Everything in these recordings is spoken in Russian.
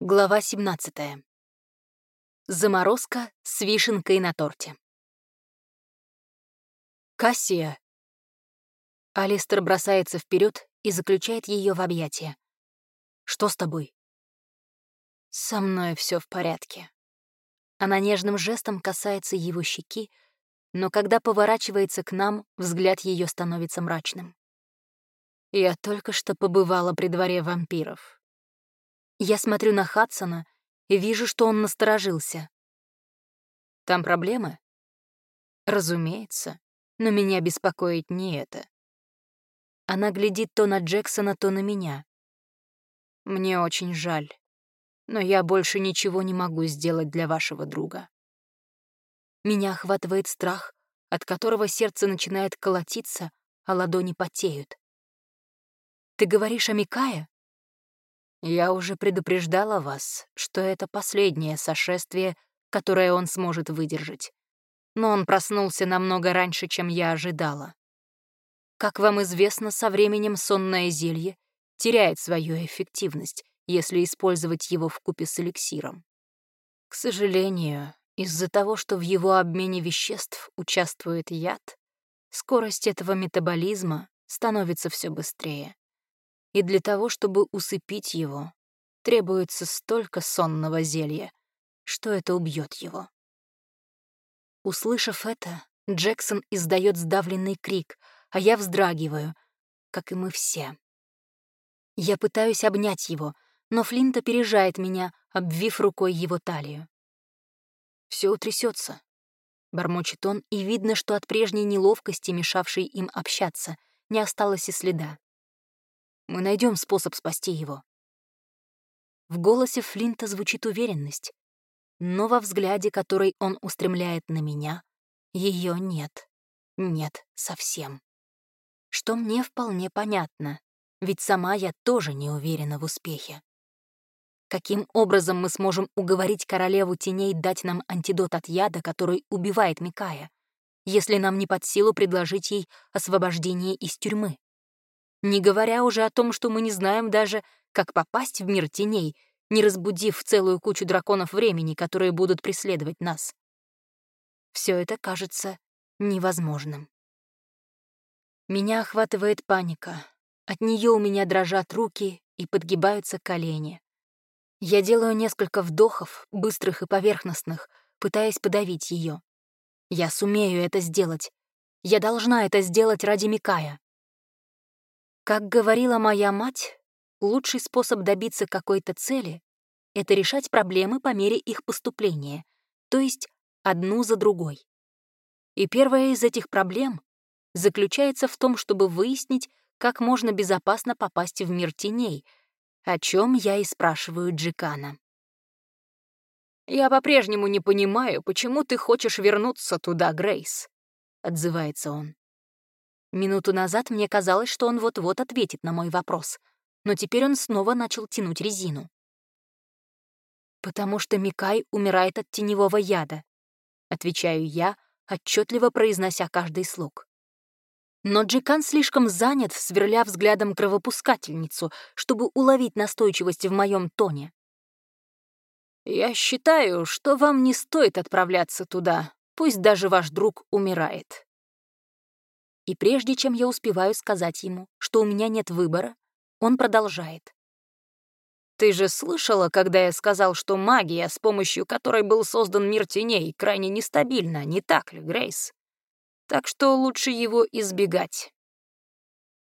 Глава 17. Заморозка с вишенкой на торте. Кассия. Алистер бросается вперед и заключает ее в объятия. Что с тобой? Со мной все в порядке. Она нежным жестом касается его щеки, но когда поворачивается к нам, взгляд ее становится мрачным. Я только что побывала при дворе вампиров. Я смотрю на Хадсона и вижу, что он насторожился. «Там проблемы?» «Разумеется, но меня беспокоит не это». Она глядит то на Джексона, то на меня. «Мне очень жаль, но я больше ничего не могу сделать для вашего друга». Меня охватывает страх, от которого сердце начинает колотиться, а ладони потеют. «Ты говоришь о Микае?» Я уже предупреждала вас, что это последнее сошествие, которое он сможет выдержать. Но он проснулся намного раньше, чем я ожидала. Как вам известно, со временем сонное зелье теряет свою эффективность, если использовать его в купе с эликсиром. К сожалению, из-за того, что в его обмене веществ участвует яд, скорость этого метаболизма становится все быстрее и для того, чтобы усыпить его, требуется столько сонного зелья, что это убьет его. Услышав это, Джексон издает сдавленный крик, а я вздрагиваю, как и мы все. Я пытаюсь обнять его, но Флинт опережает меня, обвив рукой его талию. Все утрясется, бормочет он, и видно, что от прежней неловкости, мешавшей им общаться, не осталось и следа. Мы найдем способ спасти его». В голосе Флинта звучит уверенность, но во взгляде, который он устремляет на меня, ее нет. Нет, совсем. Что мне вполне понятно, ведь сама я тоже не уверена в успехе. Каким образом мы сможем уговорить королеву теней дать нам антидот от яда, который убивает Микая, если нам не под силу предложить ей освобождение из тюрьмы? Не говоря уже о том, что мы не знаем даже, как попасть в мир теней, не разбудив целую кучу драконов времени, которые будут преследовать нас. Все это кажется невозможным. Меня охватывает паника. От нее у меня дрожат руки и подгибаются колени. Я делаю несколько вдохов, быстрых и поверхностных, пытаясь подавить ее. Я сумею это сделать. Я должна это сделать ради Микая. Как говорила моя мать, лучший способ добиться какой-то цели — это решать проблемы по мере их поступления, то есть одну за другой. И первая из этих проблем заключается в том, чтобы выяснить, как можно безопасно попасть в мир теней, о чем я и спрашиваю Джикана. «Я по-прежнему не понимаю, почему ты хочешь вернуться туда, Грейс», — отзывается он. Минуту назад мне казалось, что он вот-вот ответит на мой вопрос, но теперь он снова начал тянуть резину. «Потому что Микай умирает от теневого яда», — отвечаю я, отчетливо произнося каждый слог. Но Джикан слишком занят, сверля взглядом кровопускательницу, чтобы уловить настойчивость в моем тоне. «Я считаю, что вам не стоит отправляться туда, пусть даже ваш друг умирает», и прежде чем я успеваю сказать ему, что у меня нет выбора, он продолжает. «Ты же слышала, когда я сказал, что магия, с помощью которой был создан мир теней, крайне нестабильна, не так ли, Грейс? Так что лучше его избегать».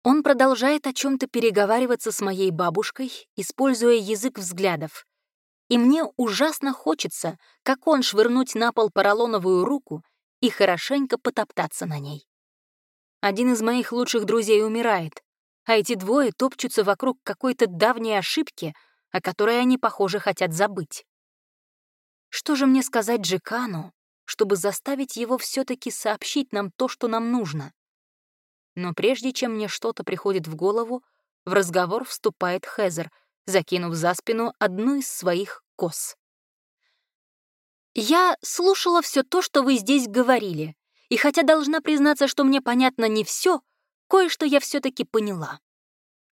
Он продолжает о чем то переговариваться с моей бабушкой, используя язык взглядов. И мне ужасно хочется, как он, швырнуть на пол поролоновую руку и хорошенько потоптаться на ней. Один из моих лучших друзей умирает, а эти двое топчутся вокруг какой-то давней ошибки, о которой они, похоже, хотят забыть. Что же мне сказать Джекану, чтобы заставить его все таки сообщить нам то, что нам нужно? Но прежде чем мне что-то приходит в голову, в разговор вступает Хезер, закинув за спину одну из своих кос. «Я слушала все то, что вы здесь говорили, и хотя должна признаться, что мне понятно не все, кое-что я все таки поняла.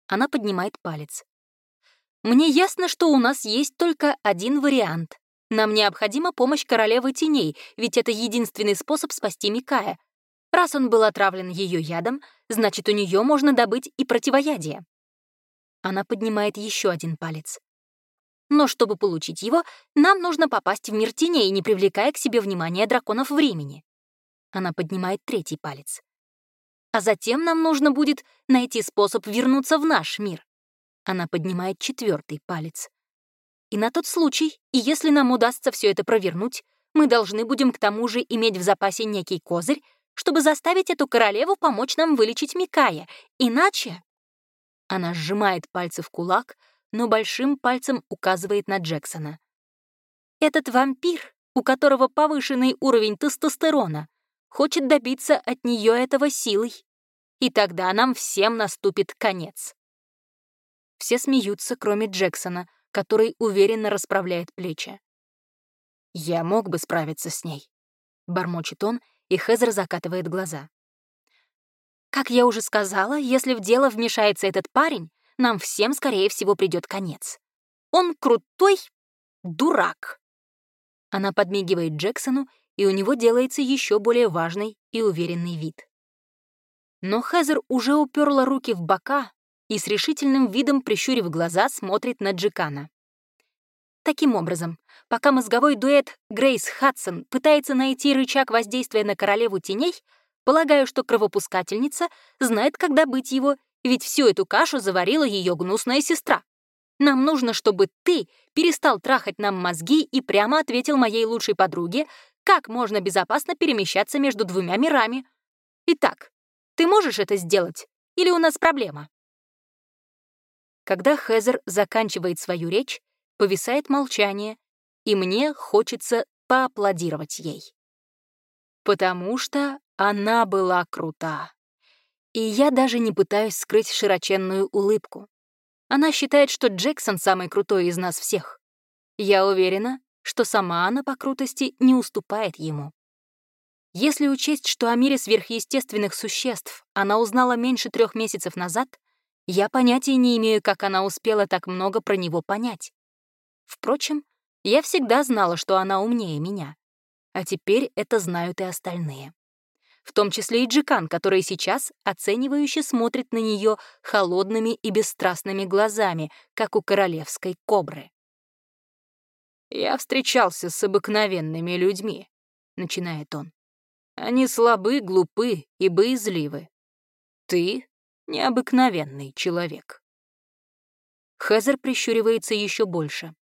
Она поднимает палец. Мне ясно, что у нас есть только один вариант. Нам необходима помощь королевы теней, ведь это единственный способ спасти Микая. Раз он был отравлен ее ядом, значит, у нее можно добыть и противоядие. Она поднимает еще один палец. Но чтобы получить его, нам нужно попасть в мир теней, не привлекая к себе внимания драконов времени. Она поднимает третий палец. А затем нам нужно будет найти способ вернуться в наш мир. Она поднимает четвертый палец. И на тот случай, и если нам удастся все это провернуть, мы должны будем к тому же иметь в запасе некий козырь, чтобы заставить эту королеву помочь нам вылечить Микая. Иначе... Она сжимает пальцы в кулак, но большим пальцем указывает на Джексона. Этот вампир, у которого повышенный уровень тестостерона, хочет добиться от нее этого силой. И тогда нам всем наступит конец. Все смеются, кроме Джексона — который уверенно расправляет плечи. «Я мог бы справиться с ней», — бормочет он, и Хезер закатывает глаза. «Как я уже сказала, если в дело вмешается этот парень, нам всем, скорее всего, придет конец. Он крутой дурак». Она подмигивает Джексону, и у него делается еще более важный и уверенный вид. Но Хезер уже уперла руки в бока, и с решительным видом, прищурив глаза, смотрит на Джикана. Таким образом, пока мозговой дуэт Грейс Хадсон пытается найти рычаг воздействия на королеву теней, полагаю, что кровопускательница знает, когда быть его, ведь всю эту кашу заварила ее гнусная сестра. Нам нужно, чтобы ты перестал трахать нам мозги и прямо ответил моей лучшей подруге, как можно безопасно перемещаться между двумя мирами. Итак, ты можешь это сделать? Или у нас проблема? Когда Хезер заканчивает свою речь, повисает молчание, и мне хочется поаплодировать ей. Потому что она была крута. И я даже не пытаюсь скрыть широченную улыбку. Она считает, что Джексон самый крутой из нас всех. Я уверена, что сама она по крутости не уступает ему. Если учесть, что о мире сверхъестественных существ она узнала меньше трех месяцев назад, я понятия не имею, как она успела так много про него понять. Впрочем, я всегда знала, что она умнее меня. А теперь это знают и остальные. В том числе и Джикан, который сейчас оценивающе смотрит на нее холодными и бесстрастными глазами, как у королевской кобры. «Я встречался с обыкновенными людьми», — начинает он. «Они слабы, глупы и боязливы. Ты необыкновенный человек. Хезер прищуривается еще больше.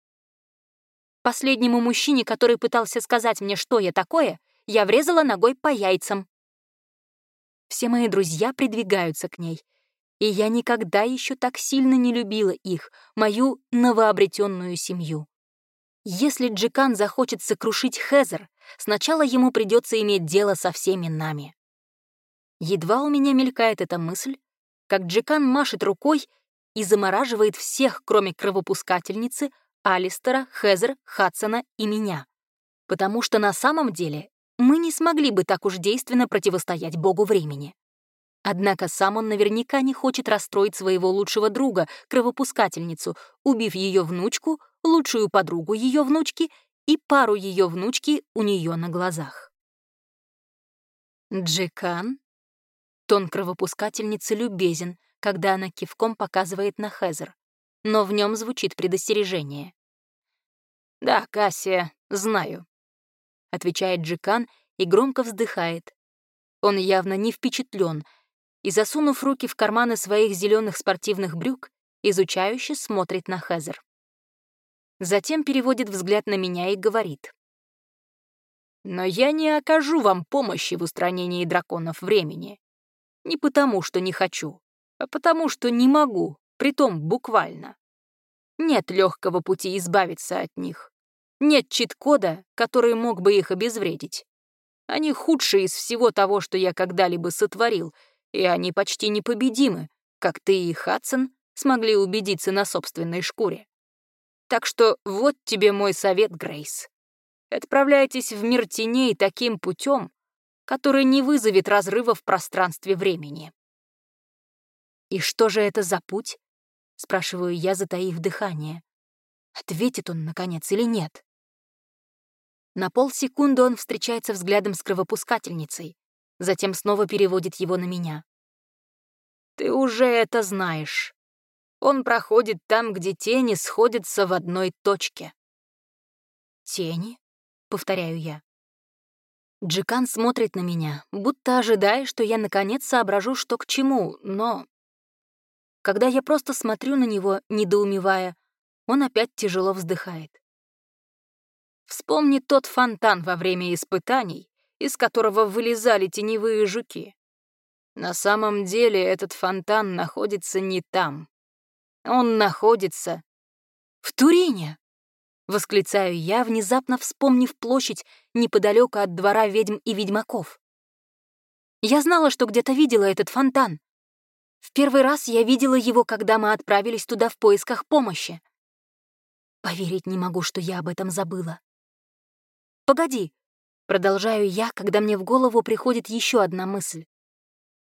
Последнему мужчине, который пытался сказать мне, что я такое, я врезала ногой по яйцам. Все мои друзья придвигаются к ней, и я никогда еще так сильно не любила их, мою новообретенную семью. Если Джикан захочет сокрушить Хезер, сначала ему придется иметь дело со всеми нами. Едва у меня мелькает эта мысль, как Джекан машет рукой и замораживает всех, кроме кровопускательницы, Алистера, Хезер, Хадсона и меня. Потому что на самом деле мы не смогли бы так уж действенно противостоять богу времени. Однако сам он наверняка не хочет расстроить своего лучшего друга, кровопускательницу, убив ее внучку, лучшую подругу ее внучки и пару ее внучки у нее на глазах. Джекан Тон кровопускательницы любезен, когда она кивком показывает на Хезер, но в нем звучит предостережение. «Да, Кассия, знаю», — отвечает Джикан и громко вздыхает. Он явно не впечатлен, и, засунув руки в карманы своих зеленых спортивных брюк, изучающе смотрит на Хезер. Затем переводит взгляд на меня и говорит. «Но я не окажу вам помощи в устранении драконов времени. Не потому, что не хочу, а потому, что не могу, притом буквально. Нет легкого пути избавиться от них. Нет чит-кода, который мог бы их обезвредить. Они худшие из всего того, что я когда-либо сотворил, и они почти непобедимы, как ты и Хадсон смогли убедиться на собственной шкуре. Так что вот тебе мой совет, Грейс. Отправляйтесь в мир теней таким путем, который не вызовет разрыва в пространстве времени. И что же это за путь? спрашиваю я, затаив дыхание. Ответит он, наконец, или нет? На полсекунды он встречается взглядом с кровопускательницей, затем снова переводит его на меня. «Ты уже это знаешь. Он проходит там, где тени сходятся в одной точке». «Тени?» — повторяю я. Джикан смотрит на меня, будто ожидая, что я наконец соображу, что к чему, но... Когда я просто смотрю на него, недоумевая, он опять тяжело вздыхает. Вспомни тот фонтан во время испытаний, из которого вылезали теневые жуки. На самом деле этот фонтан находится не там. Он находится в Турине. Восклицаю я, внезапно вспомнив площадь неподалеку от двора ведьм и ведьмаков. Я знала, что где-то видела этот фонтан. В первый раз я видела его, когда мы отправились туда в поисках помощи. Поверить не могу, что я об этом забыла. «Погоди», — продолжаю я, когда мне в голову приходит еще одна мысль.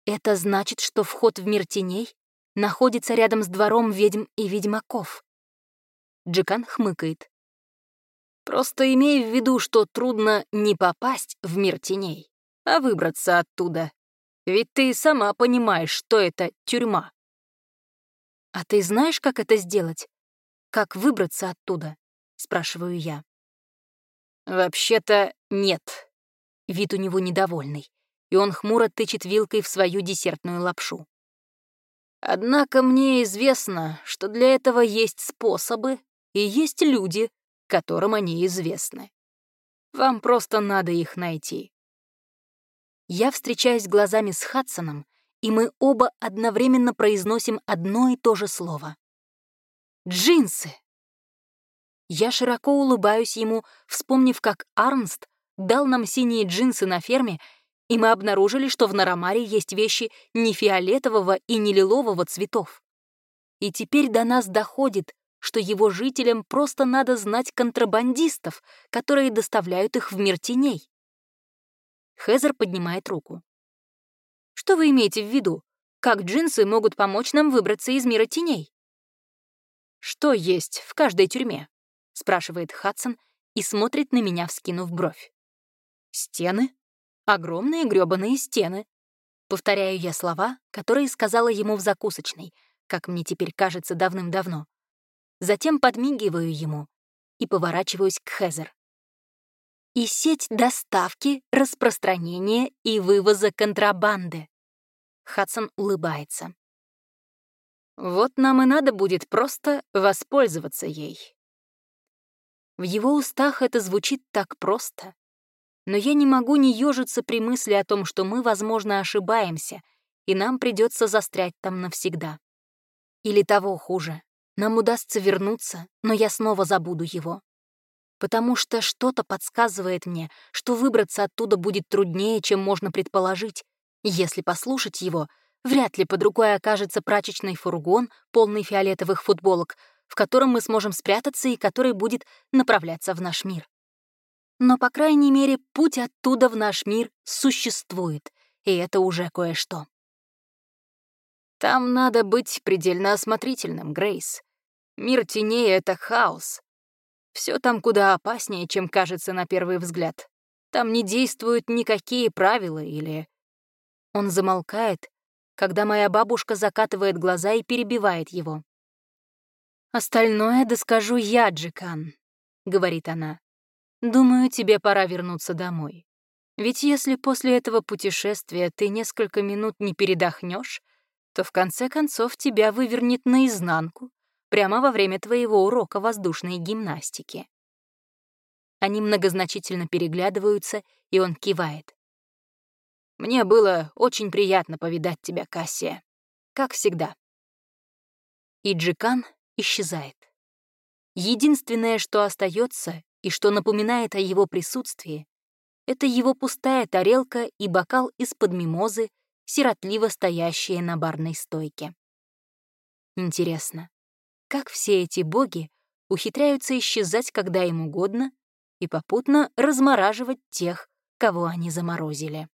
«Это значит, что вход в мир теней находится рядом с двором ведьм и ведьмаков». Джикан хмыкает. Просто имей в виду, что трудно не попасть в мир теней, а выбраться оттуда. Ведь ты сама понимаешь, что это тюрьма. А ты знаешь, как это сделать? Как выбраться оттуда? Спрашиваю я. Вообще-то нет. Вид у него недовольный, и он хмуро тычет вилкой в свою десертную лапшу. Однако мне известно, что для этого есть способы и есть люди, которым они известны. Вам просто надо их найти. Я встречаюсь глазами с Хадсоном, и мы оба одновременно произносим одно и то же слово. «Джинсы!» Я широко улыбаюсь ему, вспомнив, как Арнст дал нам синие джинсы на ферме, и мы обнаружили, что в Нарамаре есть вещи не фиолетового и не лилового цветов. И теперь до нас доходит, что его жителям просто надо знать контрабандистов, которые доставляют их в мир теней. Хезер поднимает руку. «Что вы имеете в виду? Как джинсы могут помочь нам выбраться из мира теней?» «Что есть в каждой тюрьме?» — спрашивает Хадсон и смотрит на меня, вскинув бровь. «Стены? Огромные грёбаные стены!» Повторяю я слова, которые сказала ему в закусочной, как мне теперь кажется давным-давно затем подмигиваю ему и поворачиваюсь к Хезер. И сеть доставки, распространения и вывоза контрабанды. Хадсон улыбается. Вот нам и надо будет просто воспользоваться ей. В его устах это звучит так просто. Но я не могу не ежиться при мысли о том, что мы, возможно, ошибаемся, и нам придется застрять там навсегда. Или того хуже. Нам удастся вернуться, но я снова забуду его. Потому что что-то подсказывает мне, что выбраться оттуда будет труднее, чем можно предположить. Если послушать его, вряд ли под рукой окажется прачечный фургон, полный фиолетовых футболок, в котором мы сможем спрятаться и который будет направляться в наш мир. Но, по крайней мере, путь оттуда в наш мир существует, и это уже кое-что. Там надо быть предельно осмотрительным, Грейс. Мир теней — это хаос. Все там куда опаснее, чем кажется на первый взгляд. Там не действуют никакие правила или... Он замолкает, когда моя бабушка закатывает глаза и перебивает его. «Остальное доскажу я, Джикан», — говорит она. «Думаю, тебе пора вернуться домой. Ведь если после этого путешествия ты несколько минут не передохнешь, то в конце концов тебя вывернет наизнанку, прямо во время твоего урока воздушной гимнастики. Они многозначительно переглядываются, и он кивает. «Мне было очень приятно повидать тебя, Кассия. Как всегда». И Джикан исчезает. Единственное, что остается и что напоминает о его присутствии, это его пустая тарелка и бокал из-под мимозы, сиротливо стоящие на барной стойке. Интересно, как все эти боги ухитряются исчезать, когда им угодно, и попутно размораживать тех, кого они заморозили.